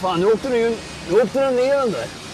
Fan, nu åkte den ju nu åkte den ner den där.